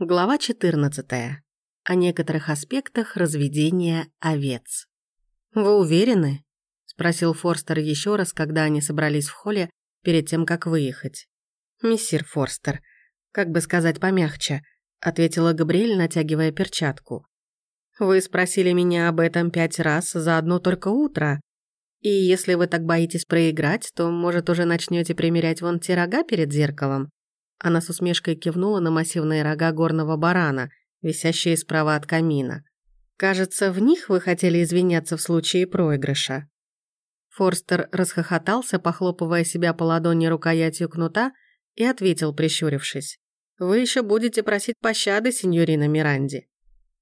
Глава 14. О некоторых аспектах разведения овец. «Вы уверены?» – спросил Форстер еще раз, когда они собрались в холле перед тем, как выехать. «Мессир Форстер, как бы сказать помягче», – ответила Габриэль, натягивая перчатку. «Вы спросили меня об этом пять раз за одно только утро. И если вы так боитесь проиграть, то, может, уже начнете примерять вон те рога перед зеркалом?» Она с усмешкой кивнула на массивные рога горного барана, висящие справа от камина. «Кажется, в них вы хотели извиняться в случае проигрыша». Форстер расхохотался, похлопывая себя по ладони рукоятью кнута, и ответил, прищурившись. «Вы еще будете просить пощады, сеньорина Миранди.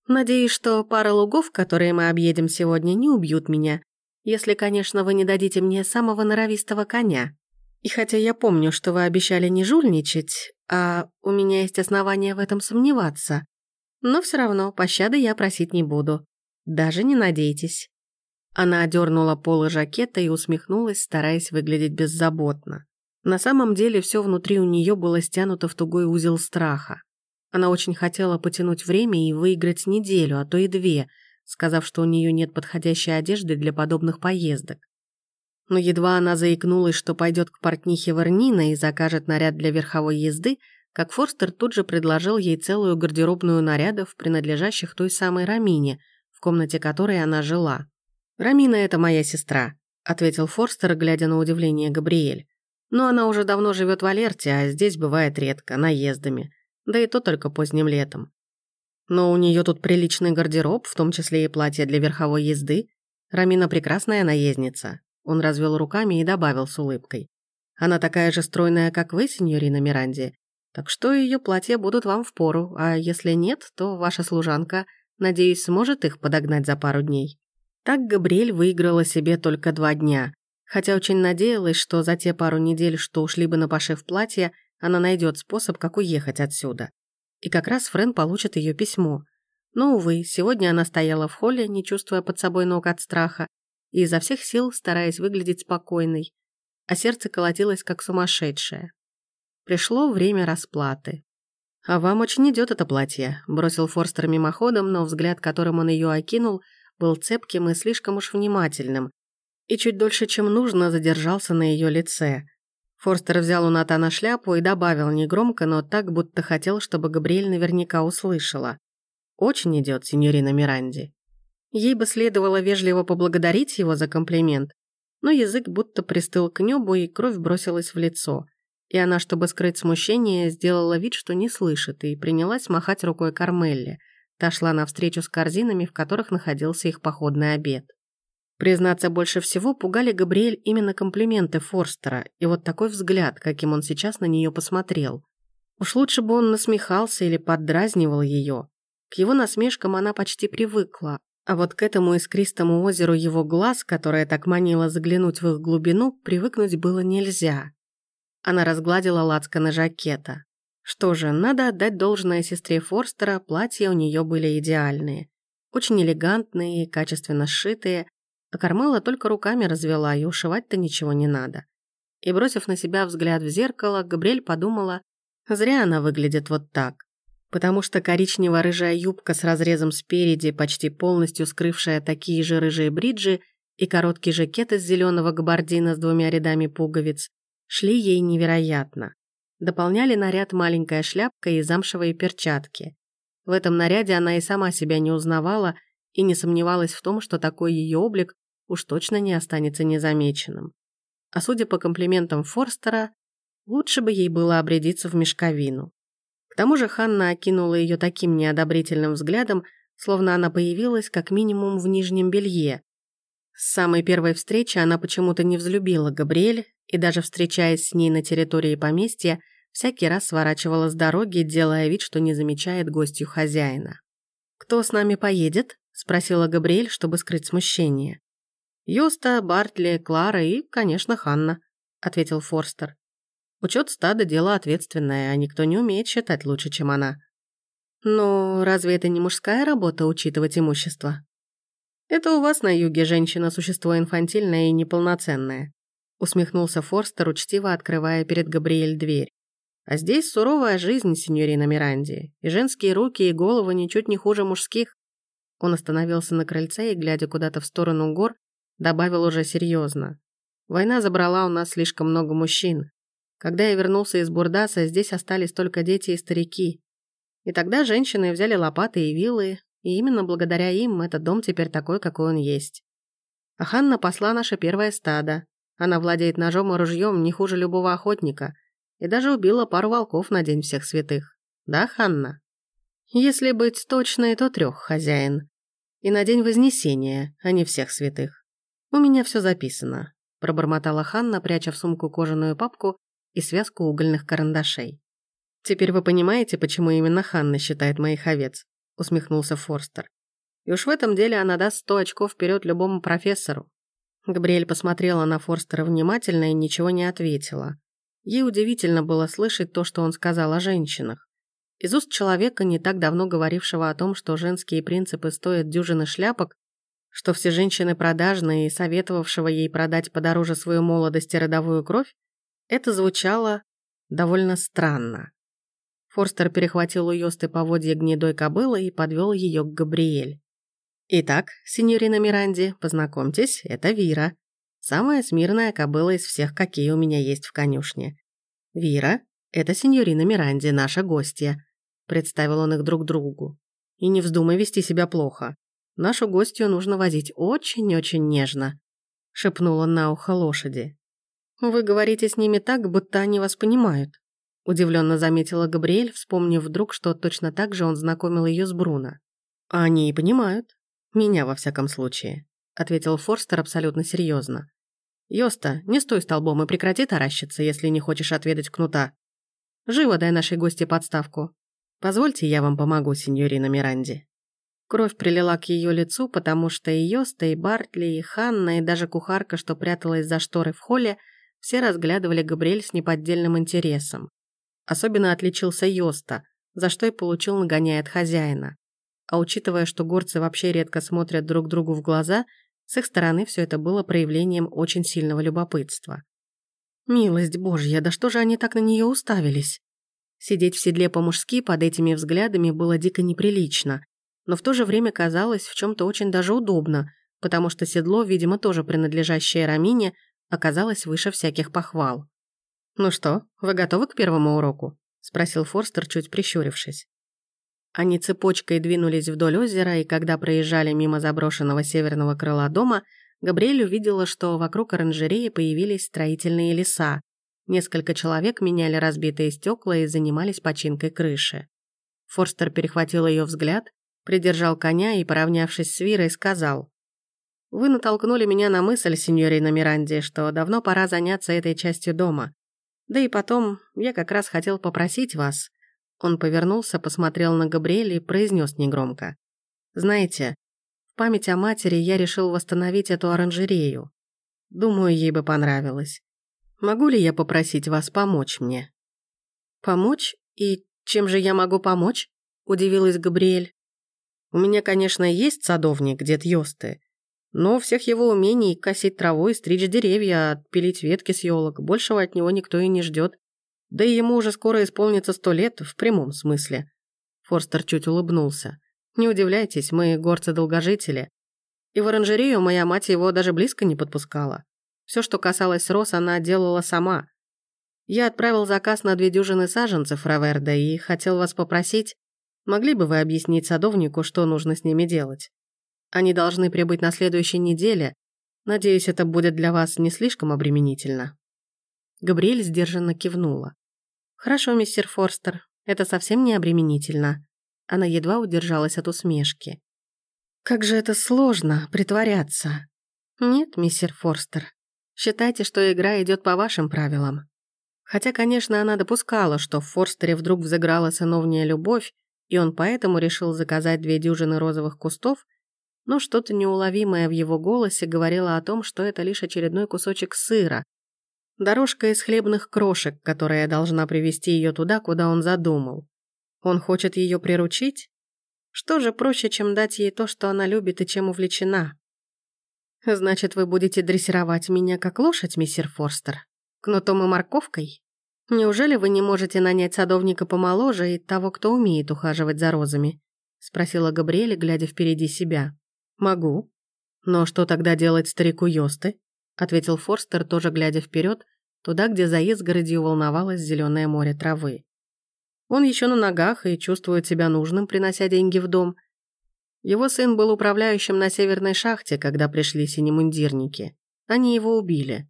Надеюсь, что пара лугов, которые мы объедем сегодня, не убьют меня, если, конечно, вы не дадите мне самого норовистого коня». И хотя я помню, что вы обещали не жульничать, а у меня есть основания в этом сомневаться, но все равно пощады я просить не буду. Даже не надейтесь». Она одернула полы жакета и усмехнулась, стараясь выглядеть беззаботно. На самом деле все внутри у нее было стянуто в тугой узел страха. Она очень хотела потянуть время и выиграть неделю, а то и две, сказав, что у нее нет подходящей одежды для подобных поездок. Но едва она заикнулась, что пойдет к портнихе Варнина и закажет наряд для верховой езды, как Форстер тут же предложил ей целую гардеробную нарядов, принадлежащих той самой Рамине, в комнате которой она жила. «Рамина — это моя сестра», — ответил Форстер, глядя на удивление Габриэль. «Но она уже давно живет в Алерте, а здесь бывает редко, наездами. Да и то только поздним летом. Но у нее тут приличный гардероб, в том числе и платье для верховой езды. Рамина прекрасная наездница, он развел руками и добавил с улыбкой. «Она такая же стройная, как вы, сеньорина Миранди, так что ее платья будут вам впору, а если нет, то ваша служанка, надеюсь, сможет их подогнать за пару дней». Так Габриэль выиграла себе только два дня, хотя очень надеялась, что за те пару недель, что ушли бы на пошив платья, она найдет способ, как уехать отсюда. И как раз Френ получит ее письмо. Но, увы, сегодня она стояла в холле, не чувствуя под собой ног от страха, и изо всех сил стараясь выглядеть спокойной, а сердце колотилось как сумасшедшее. Пришло время расплаты. «А вам очень идет это платье», — бросил Форстер мимоходом, но взгляд, которым он ее окинул, был цепким и слишком уж внимательным, и чуть дольше, чем нужно, задержался на ее лице. Форстер взял у Натана шляпу и добавил негромко, но так, будто хотел, чтобы Габриэль наверняка услышала. «Очень идет, сеньорина Миранди». Ей бы следовало вежливо поблагодарить его за комплимент, но язык будто пристыл к небу, и кровь бросилась в лицо. И она, чтобы скрыть смущение, сделала вид, что не слышит, и принялась махать рукой Кармелле. Та шла навстречу с корзинами, в которых находился их походный обед. Признаться, больше всего пугали Габриэль именно комплименты Форстера и вот такой взгляд, каким он сейчас на нее посмотрел. Уж лучше бы он насмехался или поддразнивал ее. К его насмешкам она почти привыкла, а вот к этому искристому озеру его глаз, которое так манило заглянуть в их глубину, привыкнуть было нельзя. Она разгладила лацканы жакета. Что же, надо отдать должное сестре Форстера, платья у нее были идеальные. Очень элегантные, качественно сшитые, а Кармела только руками развела, и ушивать-то ничего не надо. И бросив на себя взгляд в зеркало, Габриэль подумала, зря она выглядит вот так потому что коричнево-рыжая юбка с разрезом спереди, почти полностью скрывшая такие же рыжие бриджи, и короткий жакет из зеленого габардина с двумя рядами пуговиц шли ей невероятно. Дополняли наряд маленькая шляпка и замшевые перчатки. В этом наряде она и сама себя не узнавала и не сомневалась в том, что такой ее облик уж точно не останется незамеченным. А судя по комплиментам Форстера, лучше бы ей было обрядиться в мешковину. К тому же Ханна окинула ее таким неодобрительным взглядом, словно она появилась как минимум в нижнем белье. С самой первой встречи она почему-то не взлюбила Габриэль и даже встречаясь с ней на территории поместья, всякий раз сворачивала с дороги, делая вид, что не замечает гостью хозяина. «Кто с нами поедет?» – спросила Габриэль, чтобы скрыть смущение. «Юста, Бартли, Клара и, конечно, Ханна», – ответил Форстер. Учет стада – дело ответственное, а никто не умеет считать лучше, чем она. Но разве это не мужская работа – учитывать имущество? Это у вас на юге женщина – существо инфантильное и неполноценное. Усмехнулся Форстер, учтиво открывая перед Габриэль дверь. А здесь суровая жизнь, сеньорина Миранди, и женские руки и головы ничуть не хуже мужских. Он остановился на крыльце и, глядя куда-то в сторону гор, добавил уже серьезно. Война забрала у нас слишком много мужчин. Когда я вернулся из Бурдаса, здесь остались только дети и старики. И тогда женщины взяли лопаты и вилы, и именно благодаря им этот дом теперь такой, какой он есть. А Ханна посла наше первое стадо. Она владеет ножом и ружьем не хуже любого охотника – и даже убила пару волков на День всех святых. Да, Ханна? Если быть точной, то трех, хозяин. И на День Вознесения, а не всех святых. У меня все записано, пробормотала Ханна, пряча в сумку кожаную папку и связку угольных карандашей. «Теперь вы понимаете, почему именно Ханна считает моих овец?» — усмехнулся Форстер. «И уж в этом деле она даст сто очков вперед любому профессору». Габриэль посмотрела на Форстера внимательно и ничего не ответила. Ей удивительно было слышать то, что он сказал о женщинах. Из уст человека, не так давно говорившего о том, что женские принципы стоят дюжины шляпок, что все женщины продажные и советовавшего ей продать подороже свою молодость и родовую кровь, это звучало довольно странно. Форстер перехватил у Йосты поводья гнедой кобылы и подвел ее к Габриэль. «Итак, сеньорина Миранди, познакомьтесь, это Вира. Самая смирная кобыла из всех, какие у меня есть в конюшне. Вира — это сеньорина Миранди, наша гостья», — представил он их друг другу. «И не вздумай вести себя плохо. Нашу гостью нужно возить очень-очень нежно», — шепнул он на ухо лошади. «Вы говорите с ними так, будто они вас понимают», — удивленно заметила Габриэль, вспомнив вдруг, что точно так же он знакомил ее с Бруно. «А они и понимают. Меня, во всяком случае», — ответил Форстер абсолютно серьезно. «Йоста, не стой столбом и прекрати таращиться, если не хочешь отведать кнута. Живо дай нашей гости подставку. Позвольте, я вам помогу, сеньорина Миранди». Кровь прилила к ее лицу, потому что и Йоста, и Бартли, и Ханна, и даже кухарка, что пряталась за шторы в холле, все разглядывали Габриэль с неподдельным интересом. Особенно отличился Йоста, за что и получил нагоняя от хозяина. А учитывая, что горцы вообще редко смотрят друг другу в глаза – с их стороны все это было проявлением очень сильного любопытства. Милость божья, да что же они так на нее уставились? Сидеть в седле по-мужски под этими взглядами было дико неприлично, но в то же время казалось в чем-то очень даже удобно, потому что седло, видимо, тоже принадлежащее Рамине, оказалось выше всяких похвал. «Ну что, вы готовы к первому уроку?» — спросил Форстер, чуть прищурившись. Они цепочкой двинулись вдоль озера, и когда проезжали мимо заброшенного северного крыла дома, Габриэль увидела, что вокруг оранжереи появились строительные леса. Несколько человек меняли разбитые стекла и занимались починкой крыши. Форстер перехватил ее взгляд, придержал коня и, поравнявшись с Вирой, сказал «Вы натолкнули меня на мысль, сеньорина Миранди, что давно пора заняться этой частью дома. Да и потом, я как раз хотел попросить вас, он повернулся, посмотрел на Габриэля и произнес негромко. «Знаете, в память о матери я решил восстановить эту оранжерею. Думаю, ей бы понравилось. Могу ли я попросить вас помочь мне?» «Помочь? И чем же я могу помочь?» – удивилась Габриэль. «У меня, конечно, есть садовник, дед Йосты, но всех его умений косить траву и стричь деревья, отпилить ветки с елок, большего от него никто и не ждет. Да и ему уже скоро исполнится сто лет, в прямом смысле. Форстер чуть улыбнулся. Не удивляйтесь, мы горцы-долгожители. И в оранжерею моя мать его даже близко не подпускала. Все, что касалось роз, она делала сама. Я отправил заказ на две дюжины саженцев Раверда и хотел вас попросить, могли бы вы объяснить садовнику, что нужно с ними делать? Они должны прибыть на следующей неделе. Надеюсь, это будет для вас не слишком обременительно. Габриэль сдержанно кивнула. «Хорошо, мистер Форстер, это совсем не обременительно». Она едва удержалась от усмешки. «Как же это сложно, притворяться». «Нет, мистер Форстер, считайте, что игра идет по вашим правилам». Хотя, конечно, она допускала, что в Форстере вдруг взыграла сыновняя любовь, и он поэтому решил заказать две дюжины розовых кустов, но что-то неуловимое в его голосе говорило о том, что это лишь очередной кусочек сыра, Дорожка из хлебных крошек, которая должна привести ее туда, куда он задумал. Он хочет ее приручить? Что же проще, чем дать ей то, что она любит и чем увлечена? Значит, вы будете дрессировать меня как лошадь, мистер Форстер? Кнутом и морковкой? Неужели вы не можете нанять садовника помоложе и того, кто умеет ухаживать за розами?» — спросила Габриэля, глядя впереди себя. «Могу. Но что тогда делать старику Йосты?» — ответил Форстер, тоже глядя вперед, туда, где за изгородью волновалось зеленое море травы. Он еще на ногах и чувствует себя нужным, принося деньги в дом. Его сын был управляющим на северной шахте, когда пришли синемундирники. Они его убили.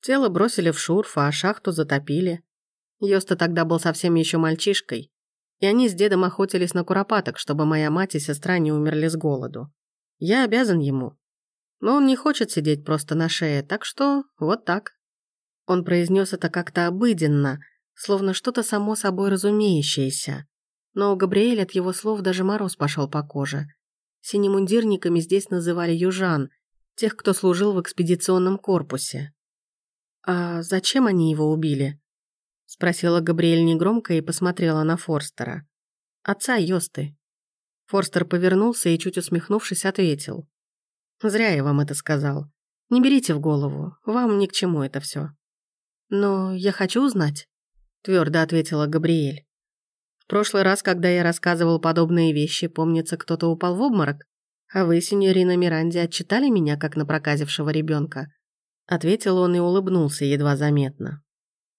Тело бросили в шурф, а шахту затопили. Йоста тогда был совсем еще мальчишкой, и они с дедом охотились на куропаток, чтобы моя мать и сестра не умерли с голоду. Я обязан ему. Но он не хочет сидеть просто на шее, так что вот так. Он произнес это как-то обыденно, словно что-то само собой разумеющееся. Но у Габриэля от его слов даже мороз пошел по коже. Синемундирниками здесь называли южан, тех, кто служил в экспедиционном корпусе. «А зачем они его убили?» — спросила Габриэль негромко и посмотрела на Форстера. «Отца Йосты». Форстер повернулся и, чуть усмехнувшись, ответил. «Зря я вам это сказал. Не берите в голову, вам ни к чему это все. «Но я хочу узнать», — твердо ответила Габриэль. «В прошлый раз, когда я рассказывал подобные вещи, помнится, кто-то упал в обморок, а вы, сеньорина Миранди, отчитали меня, как напроказившего ребенка. Ответил он и улыбнулся едва заметно.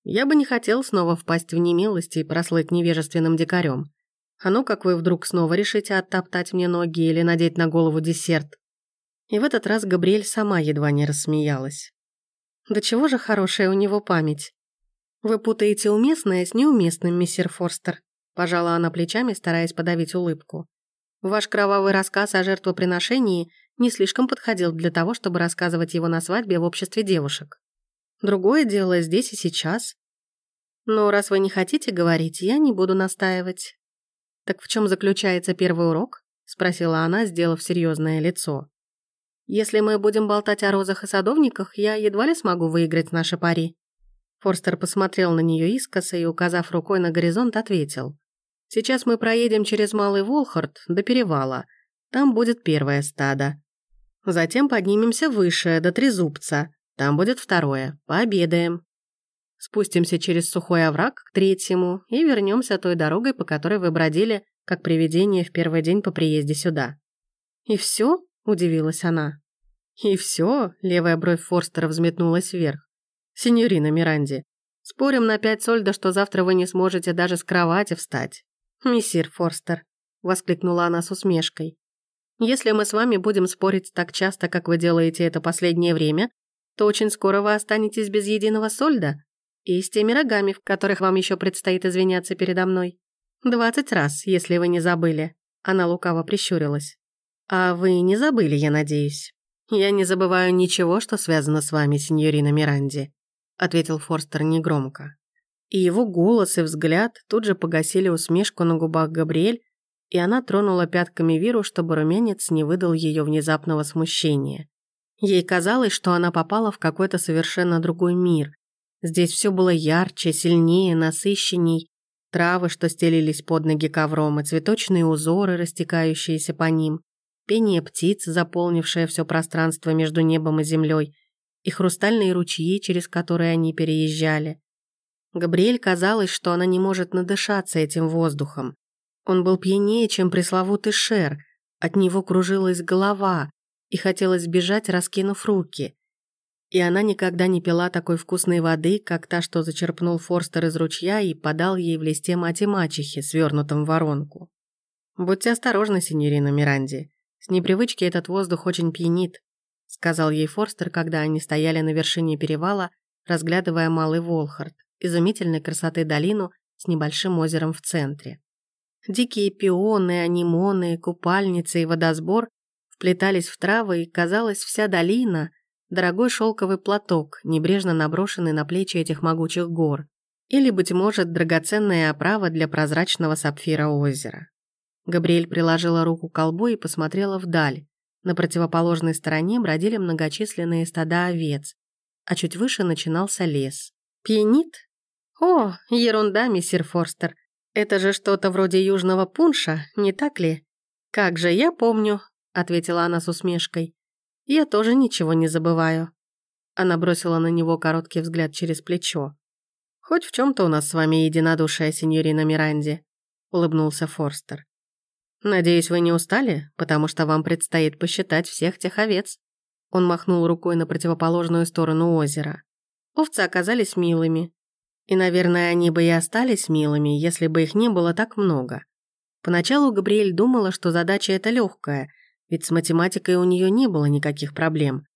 «Я бы не хотел снова впасть в немилость и прослыть невежественным дикарем. А ну, как вы вдруг снова решите оттоптать мне ноги или надеть на голову десерт?» И в этот раз Габриэль сама едва не рассмеялась. «Да чего же хорошая у него память?» «Вы путаете уместное с неуместным, мистер Форстер», пожала она плечами, стараясь подавить улыбку. «Ваш кровавый рассказ о жертвоприношении не слишком подходил для того, чтобы рассказывать его на свадьбе в обществе девушек. Другое дело здесь и сейчас. Но раз вы не хотите говорить, я не буду настаивать. Так в чем заключается первый урок? Спросила она, сделав серьезное лицо. Если мы будем болтать о розах и садовниках, я едва ли смогу выиграть наши пари. Форстер посмотрел на нее искоса и, указав рукой на горизонт, ответил. «Сейчас мы проедем через Малый Волхард до перевала. Там будет первое стадо. Затем поднимемся выше, до Трезубца. Там будет второе. Пообедаем. Спустимся через сухой овраг к третьему и вернемся той дорогой, по которой вы бродили, как привидение в первый день по приезде сюда. «И все?» – удивилась она. «И все?» – левая бровь Форстера взметнулась вверх. «Синьорина Миранди, спорим на пять сольда, что завтра вы не сможете даже с кровати встать». «Мессир Форстер», – воскликнула она с усмешкой. Если мы с вами будем спорить так часто, как вы делаете это последнее время, то очень скоро вы останетесь без единого сольда и с теми рогами, в которых вам еще предстоит извиняться передо мной. Двадцать раз, если вы не забыли». Она лукаво прищурилась. «А вы не забыли, я надеюсь?» «Я не забываю ничего, что связано с вами, сеньорина Миранди», ответил Форстер негромко. И его голос и взгляд тут же погасили усмешку на губах Габриэль, и она тронула пятками Виру, чтобы румянец не выдал ее внезапного смущения. Ей казалось, что она попала в какой-то совершенно другой мир. Здесь все было ярче, сильнее, насыщенней. Травы, что стелились под ноги ковром, и цветочные узоры, растекающиеся по ним, пение птиц, заполнившее все пространство между небом и землей, и хрустальные ручьи, через которые они переезжали. Габриэль казалось, что она не может надышаться этим воздухом. Он был пьянее, чем пресловутый Шер, от него кружилась голова, и хотелось бежать, раскинув руки. И она никогда не пила такой вкусной воды, как та, что зачерпнул Форстер из ручья и подал ей в листе мати-мачехи, свернутом в воронку. «Будьте осторожны, синьорина Миранди. С непривычки этот воздух очень пьянит», сказал ей Форстер, когда они стояли на вершине перевала, разглядывая Малый Волхард, изумительной красоты долину с небольшим озером в центре. Дикие пионы, анимоны, купальницы и водосбор вплетались в травы, и, казалось, вся долина — дорогой шелковый платок, небрежно наброшенный на плечи этих могучих гор. Или, быть может, драгоценная оправа для прозрачного сапфира озера. Габриэль приложила руку к колбу и посмотрела вдаль. На противоположной стороне бродили многочисленные стада овец, а чуть выше начинался лес. «Пьянит? О, ерунда, мистер Форстер. «Это же что-то вроде южного пунша, не так ли?» «Как же, я помню», — ответила она с усмешкой. «Я тоже ничего не забываю». Она бросила на него короткий взгляд через плечо. «Хоть в чем то у нас с вами единодушие, сеньорина Миранди», — улыбнулся Форстер. «Надеюсь, вы не устали, потому что вам предстоит посчитать всех тех овец». Он махнул рукой на противоположную сторону озера. Овцы оказались милыми. И, наверное, они бы и остались милыми, если бы их не было так много. Поначалу Габриэль думала, что задача эта легкая, ведь с математикой у нее не было никаких проблем.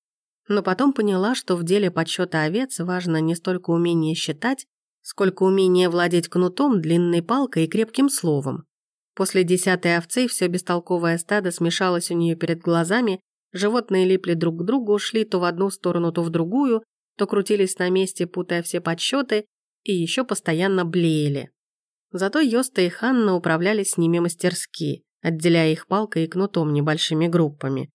Но потом поняла, что в деле подсчета овец важно не столько умение считать, сколько умение владеть кнутом, длинной палкой и крепким словом. После десятой овцы все бестолковое стадо смешалось у нее перед глазами, животные липли друг к другу, шли то в одну сторону, то в другую, то крутились на месте, путая все подсчеты, и еще постоянно блеяли. Зато Йоста и Ханна управлялись с ними мастерски, отделяя их палкой и кнутом небольшими группами,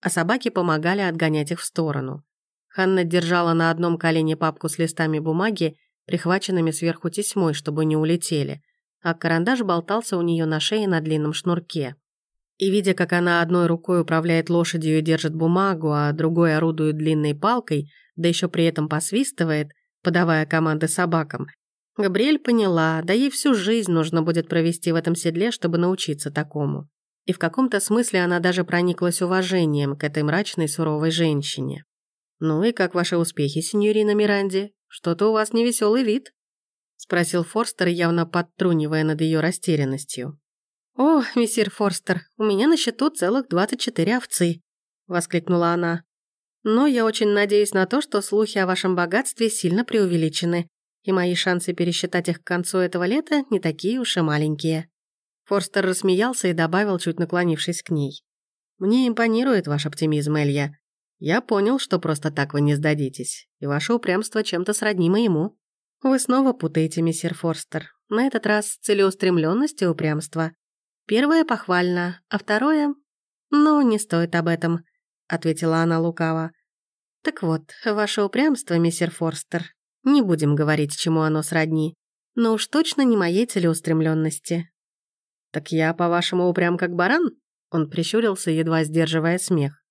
а собаки помогали отгонять их в сторону. Ханна держала на одном колене папку с листами бумаги, прихваченными сверху тесьмой, чтобы не улетели, а карандаш болтался у нее на шее на длинном шнурке. И видя, как она одной рукой управляет лошадью и держит бумагу, а другой орудует длинной палкой, да еще при этом посвистывает, подавая команды собакам, Габриэль поняла, да ей всю жизнь нужно будет провести в этом седле, чтобы научиться такому. И в каком-то смысле она даже прониклась уважением к этой мрачной суровой женщине. «Ну и как ваши успехи, сеньорина Миранди? Что-то у вас невеселый вид?» спросил Форстер, явно подтрунивая над ее растерянностью. «О, мессир Форстер, у меня на счету целых 24 овцы», — воскликнула она. «Но я очень надеюсь на то, что слухи о вашем богатстве сильно преувеличены и мои шансы пересчитать их к концу этого лета не такие уж и маленькие». Форстер рассмеялся и добавил, чуть наклонившись к ней. «Мне импонирует ваш оптимизм, Элья. Я понял, что просто так вы не сдадитесь, и ваше упрямство чем-то сродни моему. Вы снова путаете, мистер Форстер. На этот раз целеустремленность и упрямство. Первое похвально, а второе... Ну, не стоит об этом», — ответила она лукаво. «Так вот, ваше упрямство, мистер Форстер, не будем говорить, чему оно сродни. Но уж точно не моей целеустремленности. «Так я, по-вашему, упрям как баран?» Он прищурился, едва сдерживая смех.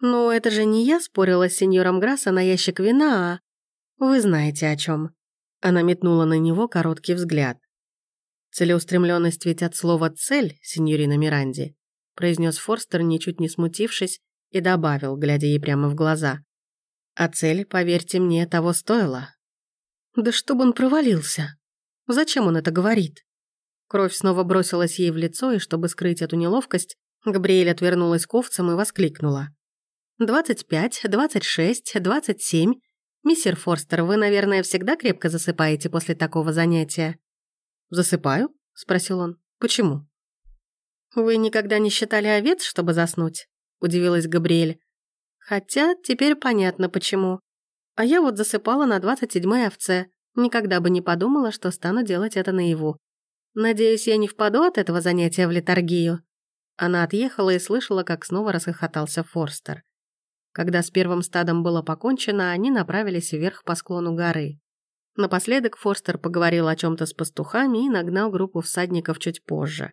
«Ну, это же не я спорила с сеньором Грасса на ящик вина, а... Вы знаете о чем. Она метнула на него короткий взгляд. «Целеустремленность ведь от слова «цель», сеньорина Миранди», произнес Форстер, ничуть не смутившись, и добавил, глядя ей прямо в глаза. «А цель, поверьте мне, того стоила. Да чтобы он провалился. Зачем он это говорит? Кровь снова бросилась ей в лицо, и чтобы скрыть эту неловкость, Габриэль отвернулась к овцам и воскликнула. «Двадцать пять, двадцать шесть, двадцать семь. Миссер Форстер, вы, наверное, всегда крепко засыпаете после такого занятия?» «Засыпаю?» — спросил он. «Почему?» «Вы никогда не считали овец, чтобы заснуть?» — удивилась Габриэль. «Хотя теперь понятно, почему. А я вот засыпала на 27-й овце. Никогда бы не подумала, что стану делать это наяву. Надеюсь, я не впаду от этого занятия в литургию. Она отъехала и слышала, как снова расхохотался Форстер. Когда с первым стадом было покончено, они направились вверх по склону горы. Напоследок Форстер поговорил о чем то с пастухами и нагнал группу всадников чуть позже.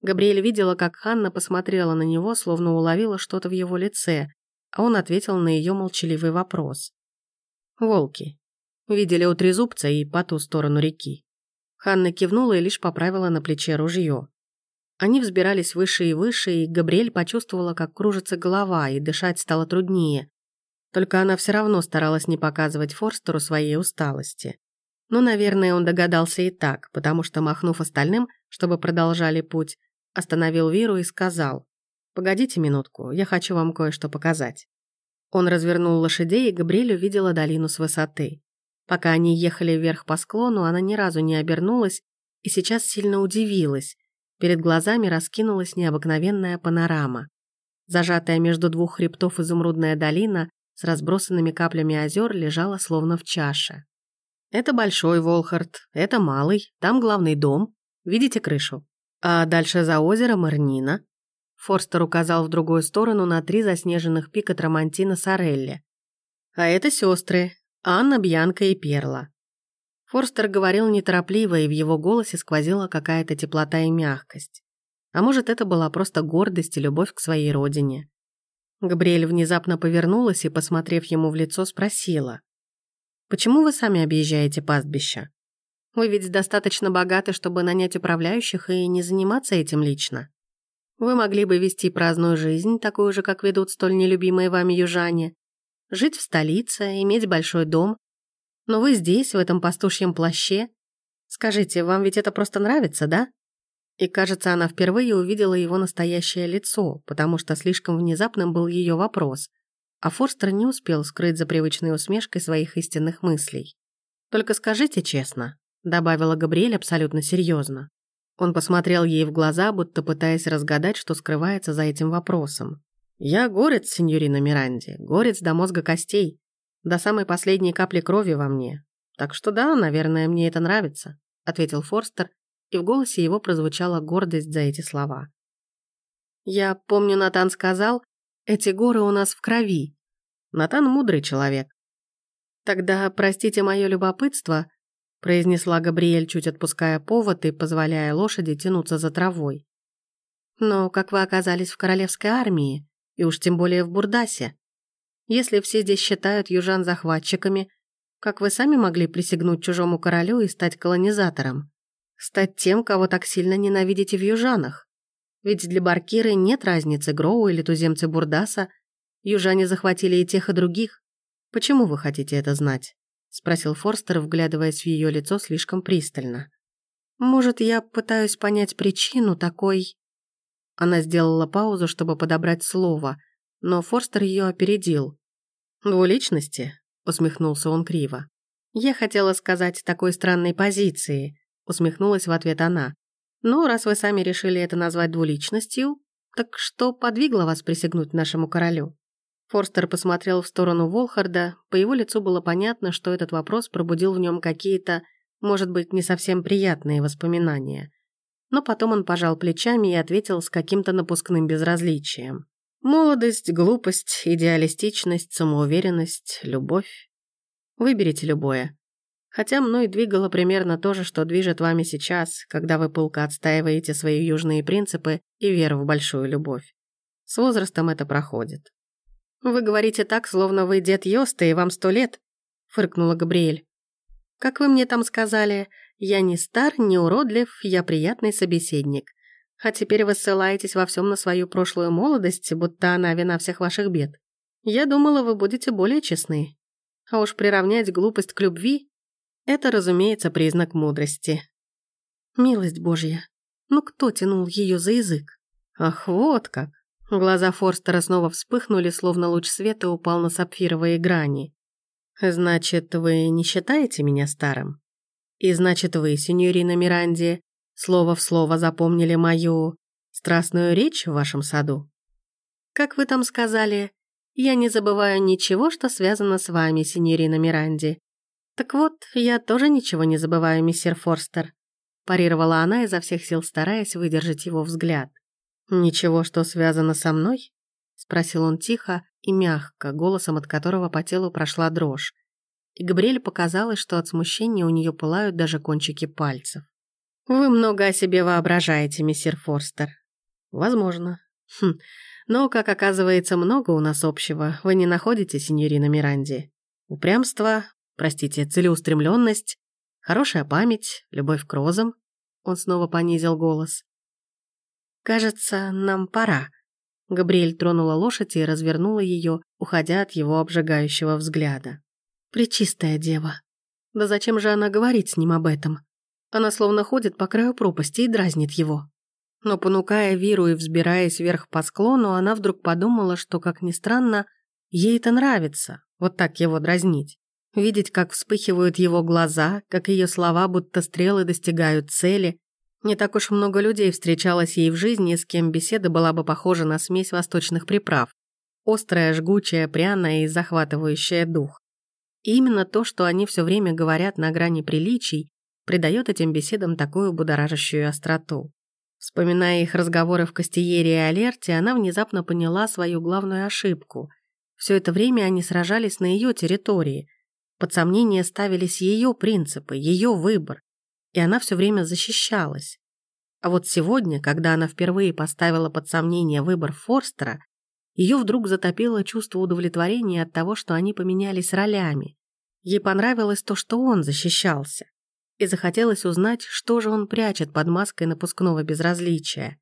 Габриэль видела, как Ханна посмотрела на него, словно уловила что-то в его лице, а он ответил на ее молчаливый вопрос. Волки. Видели у трезубца и по ту сторону реки. Ханна кивнула и лишь поправила на плече ружье. Они взбирались выше и выше, и Габриэль почувствовала, как кружится голова, и дышать стало труднее. Только она все равно старалась не показывать Форстеру своей усталости. Но, наверное, он догадался и так, потому что, махнув остальным, чтобы продолжали путь, остановил Виру и сказал, «Погодите минутку, я хочу вам кое-что показать». Он развернул лошадей, и Габриэль увидела долину с высоты. Пока они ехали вверх по склону, она ни разу не обернулась и сейчас сильно удивилась. Перед глазами раскинулась необыкновенная панорама. Зажатая между двух хребтов изумрудная долина с разбросанными каплями озер лежала словно в чаше. Это большой Волхард, это малый, там главный дом, видите крышу. А дальше за озером Эрнина, Форстер указал в другую сторону на три заснеженных пика Трамантина Сорелли. «А это сестры Анна, Бьянка и Перла». Форстер говорил неторопливо, и в его голосе сквозила какая-то теплота и мягкость. А может, это была просто гордость и любовь к своей родине. Габриэль внезапно повернулась и, посмотрев ему в лицо, спросила. «Почему вы сами объезжаете пастбища? Вы ведь достаточно богаты, чтобы нанять управляющих и не заниматься этим лично. Вы могли бы вести праздную жизнь, такую же, как ведут столь нелюбимые вами южане, жить в столице, иметь большой дом. Но вы здесь, в этом пастушьем плаще. Скажите, вам ведь это просто нравится, да? И, кажется, она впервые увидела его настоящее лицо, потому что слишком внезапным был ее вопрос, а Форстер не успел скрыть за привычной усмешкой своих истинных мыслей. «Только скажите честно», — добавила Габриэль абсолютно серьезно. Он посмотрел ей в глаза, будто пытаясь разгадать, что скрывается за этим вопросом. «Я горец, сеньорина Миранди, горец до мозга костей, до самой последней капли крови во мне. Так что да, наверное, мне это нравится», — ответил Форстер, и в голосе его прозвучала гордость за эти слова. «Я помню, Натан сказал, эти горы у нас в крови. Натан мудрый человек. Тогда простите мое любопытство, произнесла Габриэль, чуть отпуская повод и позволяя лошади тянуться за травой. «Но как вы оказались в королевской армии, и уж тем более в Бурдасе? Если все здесь считают южан захватчиками, как вы сами могли присягнуть чужому королю и стать колонизатором? Стать тем, кого так сильно ненавидите в южанах? Ведь для Баркиры нет разницы, Гроу или туземцы Бурдаса. Южане захватили и тех, и других. Почему вы хотите это знать?» Спросил Форстер, вглядываясь в ее лицо слишком пристально. Может, я пытаюсь понять причину такой. Она сделала паузу, чтобы подобрать слово, но Форстер ее опередил. Двуличности? усмехнулся он криво. Я хотела сказать такой странной позиции, усмехнулась в ответ она. Ну, раз вы сами решили это назвать двуличностью, так что подвигло вас присягнуть нашему королю? Форстер посмотрел в сторону Волхарда, по его лицу было понятно, что этот вопрос пробудил в нем какие-то, может быть, не совсем приятные воспоминания. Но потом он пожал плечами и ответил с каким-то напускным безразличием. Молодость, глупость, идеалистичность, самоуверенность, любовь. Выберите любое. Хотя мной двигало примерно то же, что движет вами сейчас, когда вы пылко отстаиваете свои южные принципы и веру в большую любовь. С возрастом это проходит. «Вы говорите так, словно вы дед Йоста, и вам сто лет», — фыркнула Габриэль. «Как вы мне там сказали, я не стар, не уродлив, я приятный собеседник. А теперь вы ссылаетесь во всем на свою прошлую молодость, будто она вина всех ваших бед. Я думала, вы будете более честны. А уж приравнять глупость к любви — это, разумеется, признак мудрости. Милость Божья, ну кто тянул ее за язык? Ах, вот как! Глаза Форстера снова вспыхнули, словно луч света упал на сапфировые грани. «Значит, вы не считаете меня старым? И значит, вы, сеньорина Миранди, слово в слово запомнили мою страстную речь в вашем саду? Как вы там сказали, я не забываю ничего, что связано с вами, сеньорина Миранди. Так вот, я тоже ничего не забываю, мистер Форстер», парировала она изо всех сил, стараясь выдержать его взгляд. «Ничего, что связано со мной?» — спросил он тихо и мягко, голосом от которого по телу прошла дрожь. И Габриэль показалось, что от смущения у нее пылают даже кончики пальцев. «Вы много о себе воображаете, мистер Форстер». «Возможно. Хм. Но, как оказывается, много у нас общего. Вы не находите, синьорина Миранди? Упрямство, простите, целеустремленность, хорошая память, любовь к розам». Он снова понизил голос. «Кажется, нам пора». Габриэль тронула лошадь и развернула ее, уходя от его обжигающего взгляда. «Пречистая дева. Да зачем же она говорит с ним об этом? Она словно ходит по краю пропасти и дразнит его». Но понукая Виру и взбираясь вверх по склону, она вдруг подумала, что, как ни странно, ей это нравится, вот так его дразнить. Видеть, как вспыхивают его глаза, как ее слова, будто стрелы достигают цели, не так уж много людей встречалось ей в жизни, с кем беседа была бы похожа на смесь восточных приправ. Острая, жгучая, пряная и захватывающая дух. И именно то, что они все время говорят на грани приличий, придает этим беседам такую будоражащую остроту. Вспоминая их разговоры в Кастиере и Алерте, она внезапно поняла свою главную ошибку. Все это время они сражались на ее территории. Под сомнение ставились ее принципы, ее выбор и она все время защищалась. А вот сегодня, когда она впервые поставила под сомнение выбор Форстера, ее вдруг затопило чувство удовлетворения от того, что они поменялись ролями. Ей понравилось то, что он защищался. и захотелось узнать, что же он прячет под маской напускного безразличия.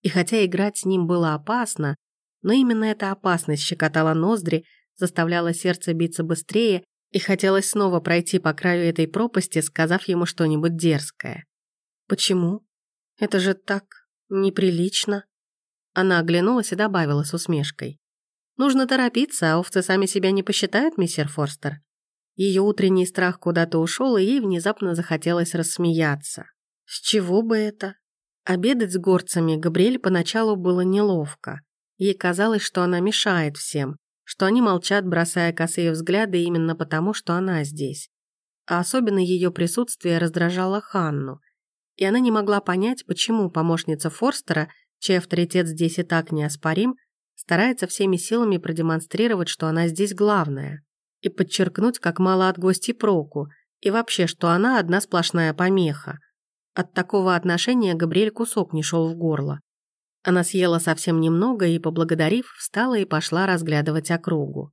И хотя играть с ним было опасно, но именно эта опасность щекотала ноздри, заставляла сердце биться быстрее, и хотелось снова пройти по краю этой пропасти, сказав ему что-нибудь дерзкое. «Почему? Это же так неприлично!» Она оглянулась и добавила с усмешкой. «Нужно торопиться, а овцы сами себя не посчитают, мистер Форстер?» Ее утренний страх куда-то ушел, и ей внезапно захотелось рассмеяться. С чего бы это? Обедать с горцами Габриэль поначалу было неловко. Ей казалось, что она мешает всем, что они молчат, бросая косые взгляды именно потому, что она здесь. А особенно ее присутствие раздражало Ханну, и она не могла понять, почему помощница Форстера, чей авторитет здесь и так неоспорим, старается всеми силами продемонстрировать, что она здесь главная и подчеркнуть, как мало от гостей проку, и вообще, что она одна сплошная помеха. От такого отношения Габриэль кусок не шел в горло. Она съела совсем немного и, поблагодарив, встала и пошла разглядывать округу.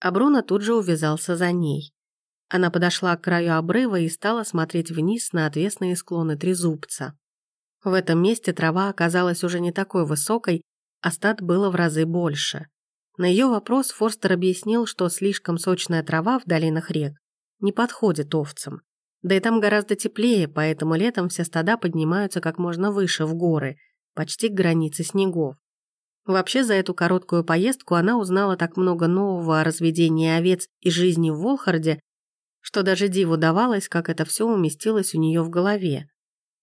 А Бруно тут же увязался за ней. Она подошла к краю обрыва и стала смотреть вниз на отвесные склоны Трезубца. В этом месте трава оказалась уже не такой высокой, а стад было в разы больше. На ее вопрос Форстер объяснил, что слишком сочная трава в долинах рек не подходит овцам. Да и там гораздо теплее, поэтому летом все стада поднимаются как можно выше, в горы, почти к границе снегов. Вообще, за эту короткую поездку она узнала так много нового о разведении овец и жизни в Волхарде, что даже диву давалось, как это все уместилось у нее в голове.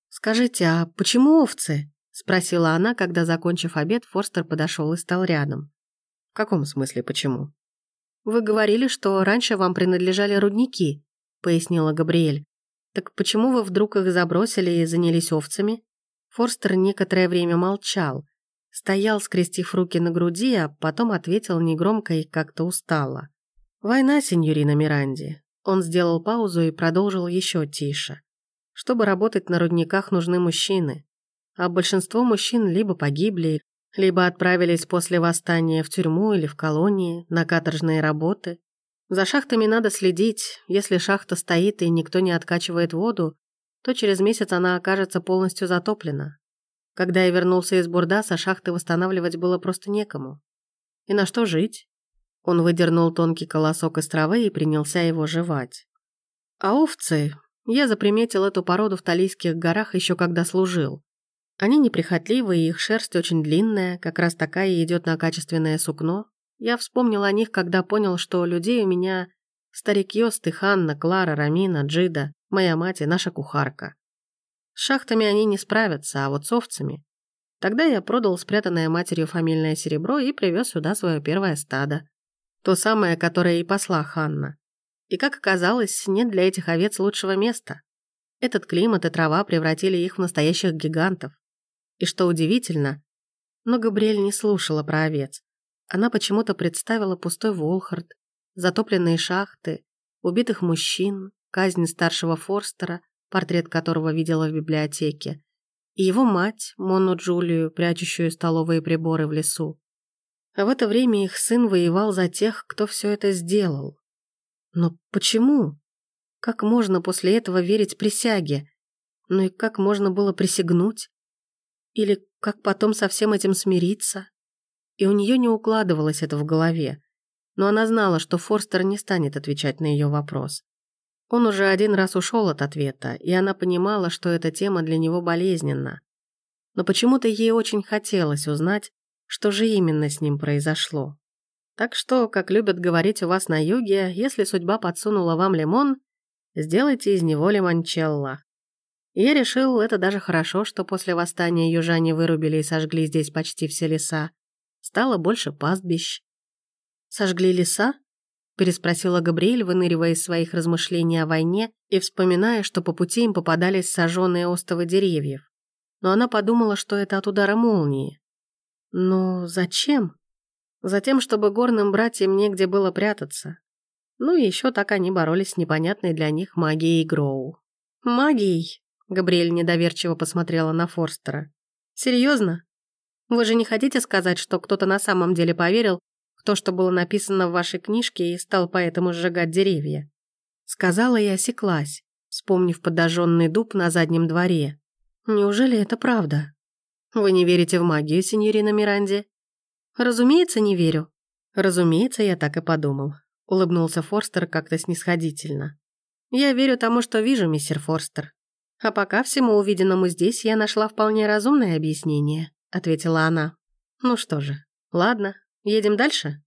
«Скажите, а почему овцы?» – спросила она, когда, закончив обед, Форстер подошел и стал рядом. «В каком смысле почему?» «Вы говорили, что раньше вам принадлежали рудники», — пояснила Габриэль. «Так почему вы вдруг их забросили и занялись овцами?» Форстер некоторое время молчал, стоял, скрестив руки на груди, а потом ответил негромко и как-то устало. «Война, сеньорина Миранди». Он сделал паузу и продолжил еще тише. «Чтобы работать на рудниках, нужны мужчины. А большинство мужчин либо погибли, либо отправились после восстания в тюрьму или в колонии на каторжные работы. За шахтами надо следить. Если шахта стоит и никто не откачивает воду, то через месяц она окажется полностью затоплена. Когда я вернулся из Бурдаса, шахты восстанавливать было просто некому. И на что жить? Он выдернул тонкий колосок из травы и принялся его жевать. А овцы... Я заприметил эту породу в Талийских горах еще когда служил. Они неприхотливые, их шерсть очень длинная, как раз такая и идет на качественное сукно. Я вспомнил о них, когда понял, что людей у меня старик Йост и Ханна, Клара, Рамина, Джида, моя мать и наша кухарка. С шахтами они не справятся, а вот с овцами. Тогда я продал спрятанное матерью фамильное серебро и привез сюда свое первое стадо. То самое, которое и посла Ханна. И, как оказалось, нет для этих овец лучшего места. Этот климат и трава превратили их в настоящих гигантов. И что удивительно, но Габриэль не слушала про овец. Она почему-то представила пустой Волхард, затопленные шахты, убитых мужчин, казнь старшего Форстера, портрет которого видела в библиотеке, и его мать, Монну Джулию, прячущую столовые приборы в лесу. А в это время их сын воевал за тех, кто все это сделал. Но почему? Как можно после этого верить присяге? Ну и как можно было присягнуть? Или как потом со всем этим смириться? И у нее не укладывалось это в голове. Но она знала, что Форстер не станет отвечать на ее вопрос. Он уже один раз ушел от ответа, и она понимала, что эта тема для него болезненна. Но почему-то ей очень хотелось узнать, что же именно с ним произошло. Так что, как любят говорить у вас на юге, если судьба подсунула вам лимон, сделайте из него лимончелло я решил, это даже хорошо, что после восстания южане вырубили и сожгли здесь почти все леса. Стало больше пастбищ. «Сожгли леса?» — переспросила Габриэль, выныривая из своих размышлений о войне и вспоминая, что по пути им попадались сожженные остовы деревьев. Но она подумала, что это от удара молнии. «Но зачем?» «Затем, чтобы горным братьям негде было прятаться. Ну и еще так они боролись с непонятной для них магией Гроу». «Магией?» Габриэль недоверчиво посмотрела на Форстера. «Серьезно? Вы же не хотите сказать, что кто-то на самом деле поверил то, что было написано в вашей книжке и стал поэтому сжигать деревья?» Сказала и осеклась. вспомнив подожженный дуб на заднем дворе. «Неужели это правда? Вы не верите в магию, сеньорина Миранди?» «Разумеется, не верю». «Разумеется, я так и подумал», — улыбнулся Форстер как-то снисходительно. «Я верю тому, что вижу, мистер Форстер. А пока всему увиденному здесь я нашла вполне разумное объяснение», — ответила она. «Ну что же, ладно, едем дальше?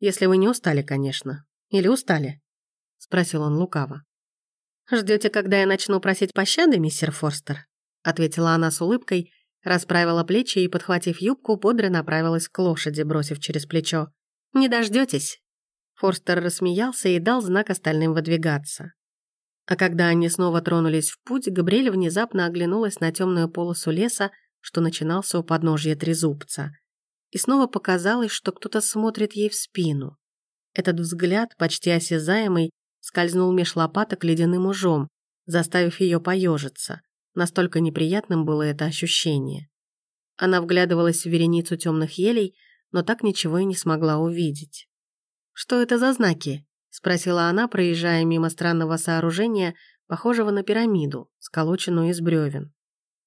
Если вы не устали, конечно. Или устали?» — спросил он лукаво. «Ждете, когда я начну просить пощады, мистер Форстер?» — ответила она с улыбкой, расправила плечи и, подхватив юбку, бодро направилась к лошади, бросив через плечо. «Не дождетесь. Форстер рассмеялся и дал знак остальным выдвигаться. А когда они снова тронулись в путь, Габриэль внезапно оглянулась на темную полосу леса, что начинался у подножья трезубца. И снова показалось, что кто-то смотрит ей в спину. Этот взгляд, почти осязаемый, скользнул меж лопаток ледяным ужом, заставив ее поежиться. Настолько неприятным было это ощущение. Она вглядывалась в вереницу темных елей, но так ничего и не смогла увидеть. «Что это за знаки?» — спросила она, проезжая мимо странного сооружения, похожего на пирамиду, сколоченную из бревен.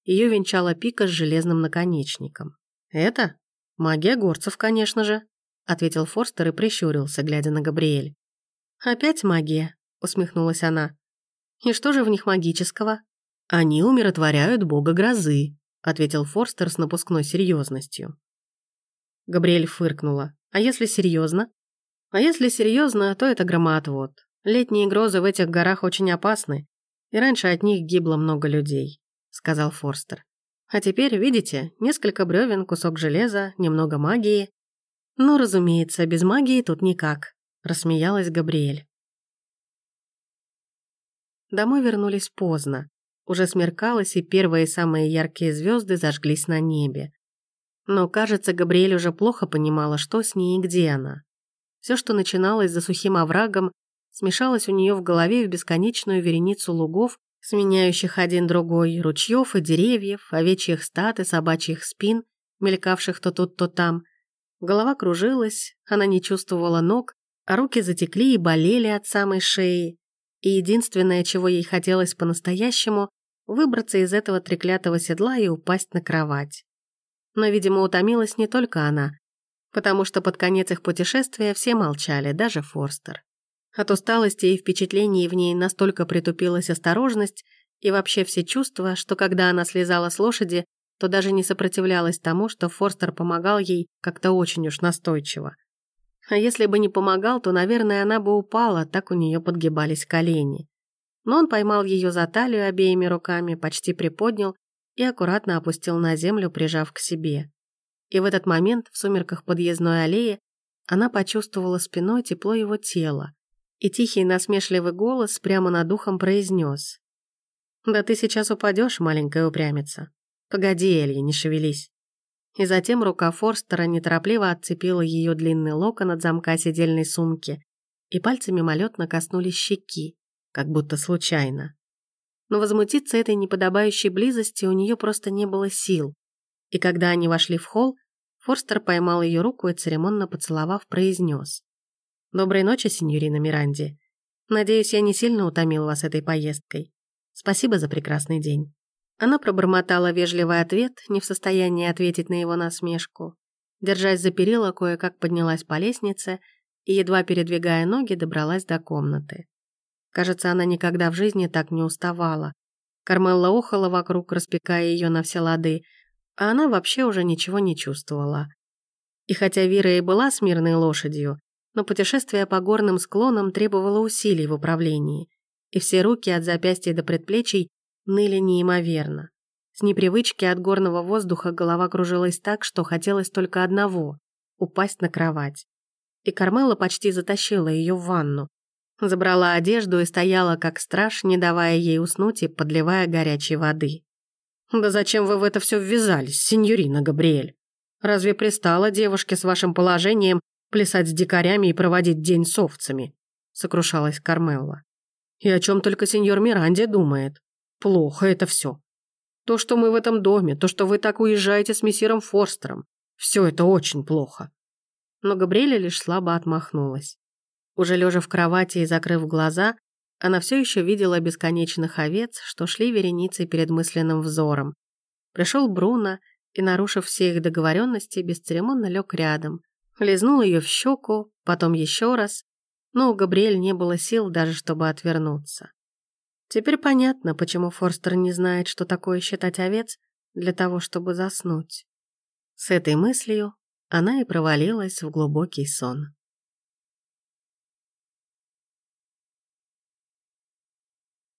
Ее венчала пика с железным наконечником. «Это? Магия горцев, конечно же», — ответил Форстер и прищурился, глядя на Габриэль. «Опять магия», — усмехнулась она. «И что же в них магического?» «Они умиротворяют бога грозы», — ответил Форстер с напускной серьезностью. Габриэль фыркнула. «А если серьезно?» «А если серьезно, то это громоотвод. Летние грозы в этих горах очень опасны, и раньше от них гибло много людей», — сказал Форстер. «А теперь, видите, несколько бревен, кусок железа, немного магии». «Ну, разумеется, без магии тут никак», — рассмеялась Габриэль. Домой вернулись поздно. Уже смеркалось, и первые самые яркие звезды зажглись на небе. Но, кажется, Габриэль уже плохо понимала, что с ней и где она. Все, что начиналось за сухим оврагом, смешалось у нее в голове в бесконечную вереницу лугов, сменяющих один другой, ручьев и деревьев, овечьих стад и собачьих спин, мелькавших то тут, то там. Голова кружилась, она не чувствовала ног, а руки затекли и болели от самой шеи и единственное, чего ей хотелось по-настоящему, выбраться из этого треклятого седла и упасть на кровать. Но, видимо, утомилась не только она, потому что под конец их путешествия все молчали, даже Форстер. От усталости и впечатлений в ней настолько притупилась осторожность и вообще все чувства, что когда она слезала с лошади, то даже не сопротивлялась тому, что Форстер помогал ей как-то очень уж настойчиво. А если бы не помогал, то, наверное, она бы упала, так у нее подгибались колени. Но он поймал ее за талию обеими руками, почти приподнял и аккуратно опустил на землю, прижав к себе. И в этот момент, в сумерках подъездной аллеи, она почувствовала спиной тепло его тела, и тихий насмешливый голос прямо над ухом произнес. «Да ты сейчас упадешь, маленькая упрямица. Погоди, Элья, не шевелись». И затем рука Форстера неторопливо отцепила ее длинный локон от замка сидельной сумки, и пальцы мимолетно коснулись щеки, как будто случайно. Но возмутиться этой неподобающей близости у нее просто не было сил. И когда они вошли в холл, Форстер поймал ее руку и, церемонно поцеловав, произнес. «Доброй ночи, сеньорина Миранди. Надеюсь, я не сильно утомил вас этой поездкой. Спасибо за прекрасный день». Она пробормотала вежливый ответ, не в состоянии ответить на его насмешку. Держась за перила, кое-как поднялась по лестнице и, едва передвигая ноги, добралась до комнаты. Кажется, она никогда в жизни так не уставала. Кармелла охала вокруг, распекая ее на все лады, а она вообще уже ничего не чувствовала. И хотя Вира и была смирной лошадью, но путешествие по горным склонам требовало усилий в управлении, и все руки от запястья до предплечий ныли неимоверно. С непривычки от горного воздуха голова кружилась так, что хотелось только одного — упасть на кровать. И Кармела почти затащила ее в ванну. Забрала одежду и стояла как страж, не давая ей уснуть и подливая горячей воды. «Да зачем вы в это все ввязались, сеньорина Габриэль? Разве пристало девушке с вашим положением плясать с дикарями и проводить день с овцами?» — сокрушалась Кармелла. «И о чем только сеньор Миранди думает?» Плохо это все. То, что мы в этом доме, то, что вы так уезжаете с мессиром Форстером, все это очень плохо. Но Габриэля лишь слабо отмахнулась. Уже лежа в кровати и закрыв глаза, она все еще видела бесконечных овец, что шли вереницей перед мысленным взором. Пришел Бруно и, нарушив все их договоренности, бесцеремонно лег рядом. Лизнул ее в щеку, потом еще раз, но у Габриэль не было сил даже, чтобы отвернуться. Теперь понятно, почему Форстер не знает, что такое считать овец для того, чтобы заснуть. С этой мыслью она и провалилась в глубокий сон.